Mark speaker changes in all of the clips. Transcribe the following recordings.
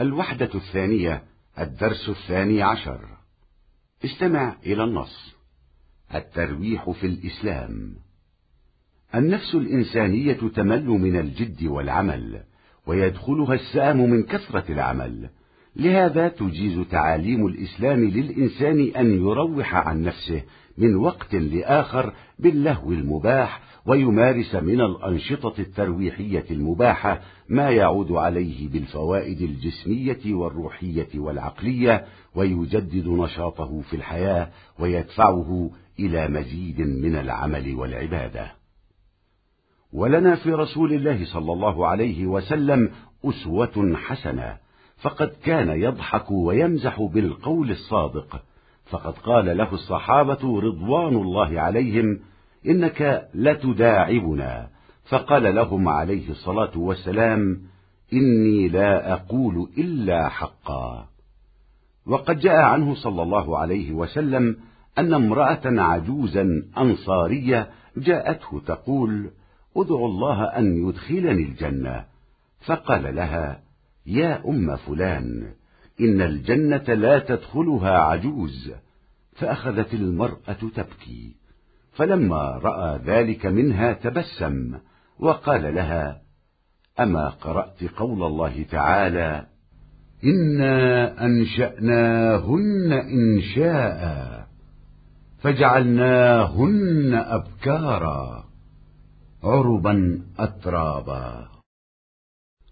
Speaker 1: الوحدة الثانية الدرس الثاني عشر. استمع إلى النص. الترويح في الإسلام. النفس الإنسانية تمل من الجد والعمل ويدخلها السام من كثرة العمل. لهذا تجيز تعاليم الإسلام للإنسان أن يروح عن نفسه من وقت لآخر باللهو المباح ويمارس من الأنشطة الترويحية المباحة ما يعود عليه بالفوائد الجسمية والروحية والعقلية ويجدد نشاطه في الحياة ويدفعه إلى مزيد من العمل والعبادة. ولنا في رسول الله صلى الله عليه وسلم أسوة حسنة فقد كان يضحك ويمزح بالقول الصادق فقد قال له الصحابة رضوان الله عليهم إنك لتداعبنا. فقال لهم عليه الصلاة والسلام إني لا أقول إلا حقا. وقد جاء عنه صلى الله عليه وسلم أن امرأة عجوزا أنصارية جاءته تقول أدعو الله أن يدخلني الجنة. فقال لها يا أم فلان إن الجنة لا تدخلها عجوز. فأخذت المرأة تبكي. فلما رأى ذلك منها تبسم وقال لها أما قرأت قول الله تعالى إنا أنشأناهن إنشاء فجعلناهن أبكارا عربا أترابا.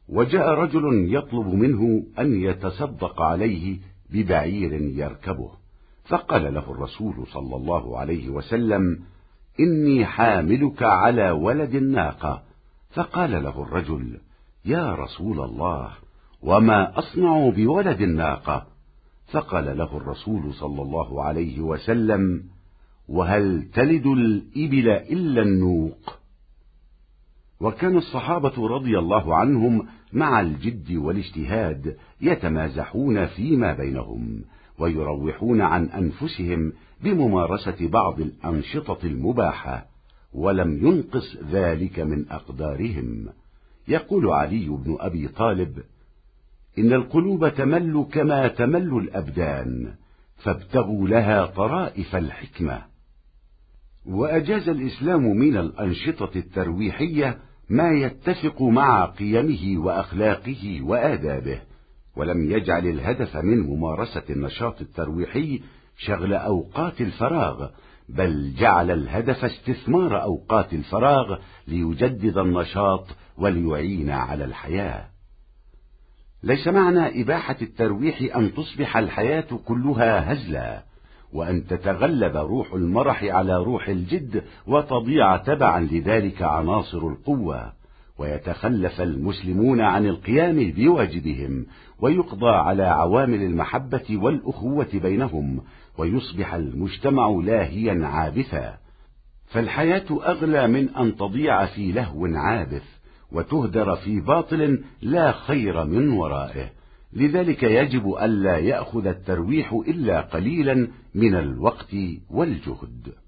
Speaker 1: وجاء رجل يطلب منه أن يتصدق عليه ببعير يركبه. فقال له الرسول صلى الله عليه وسلم إني حاملك على ولد الناقة فقال له الرجل يا رسول الله وما أصنع بولد الناقة فقال له الرسول صلى الله عليه وسلم وهل تلد الإبل إلا النوق؟ وكان الصحابة رضي الله عنهم مع الجد والاجتهاد يتمازحون فيما بينهم ويروحون عن أنفسهم بممارسة بعض الأنشطة المباحة ولم ينقص ذلك من أقدارهم. يقول علي بن أبي طالب إن القلوب تمل كما تمل الأبدان فابتغوا لها طرائف الحكمة. وأجاز الإسلام من الأنشطة الترويحية ما يتفق مع قيمه وأخلاقه وآدابه. ولم يجعل الهدف من ممارسة النشاط الترويحي شغل أوقات الفراغ بل جعل الهدف استثمار أوقات الفراغ ليجدد النشاط وليعين على الحياة. ليس معنى إباحة الترويح أن تصبح الحياة كلها هزلا وأن تتغلب روح المرح على روح الجد وتضيع تبعا لذلك عناصر القوة. ويتخلف المسلمون عن القيام بواجبهم ويقضى على عوامل المحبة والأخوة بينهم ويصبح المجتمع لاهيا عابثا. فالحياة أغلى من أن تضيع في لهو عابث وتهدر في باطل لا خير من ورائه. لذلك يجب ألا يأخذ الترويح إلا قليلا من الوقت والجهد.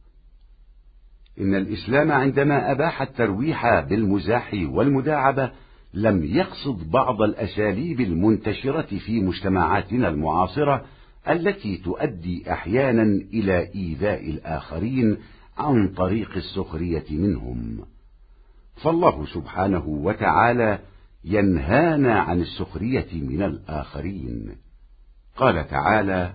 Speaker 1: إن الإسلام عندما أباح الترويح بالمزاح والمداعبة لم يقصد بعض الأساليب المنتشرة في مجتمعاتنا المعاصرة التي تؤدي أحيانا إلى إيذاء الآخرين عن طريق السخرية منهم. فالله سبحانه وتعالى ينهانا عن السخرية من الآخرين. قال تعالى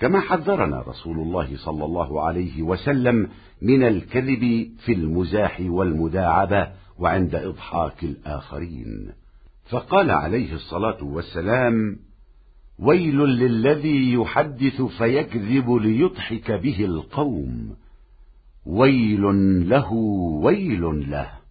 Speaker 1: كما حذرنا رسول الله صلى الله عليه وسلم من الكذب في المزاح والمداعبة وعند إضحاك الآخرين. فقال عليه الصلاة والسلام ويل للذي يحدث فيكذب ليضحك به القوم. ويل له ويل له.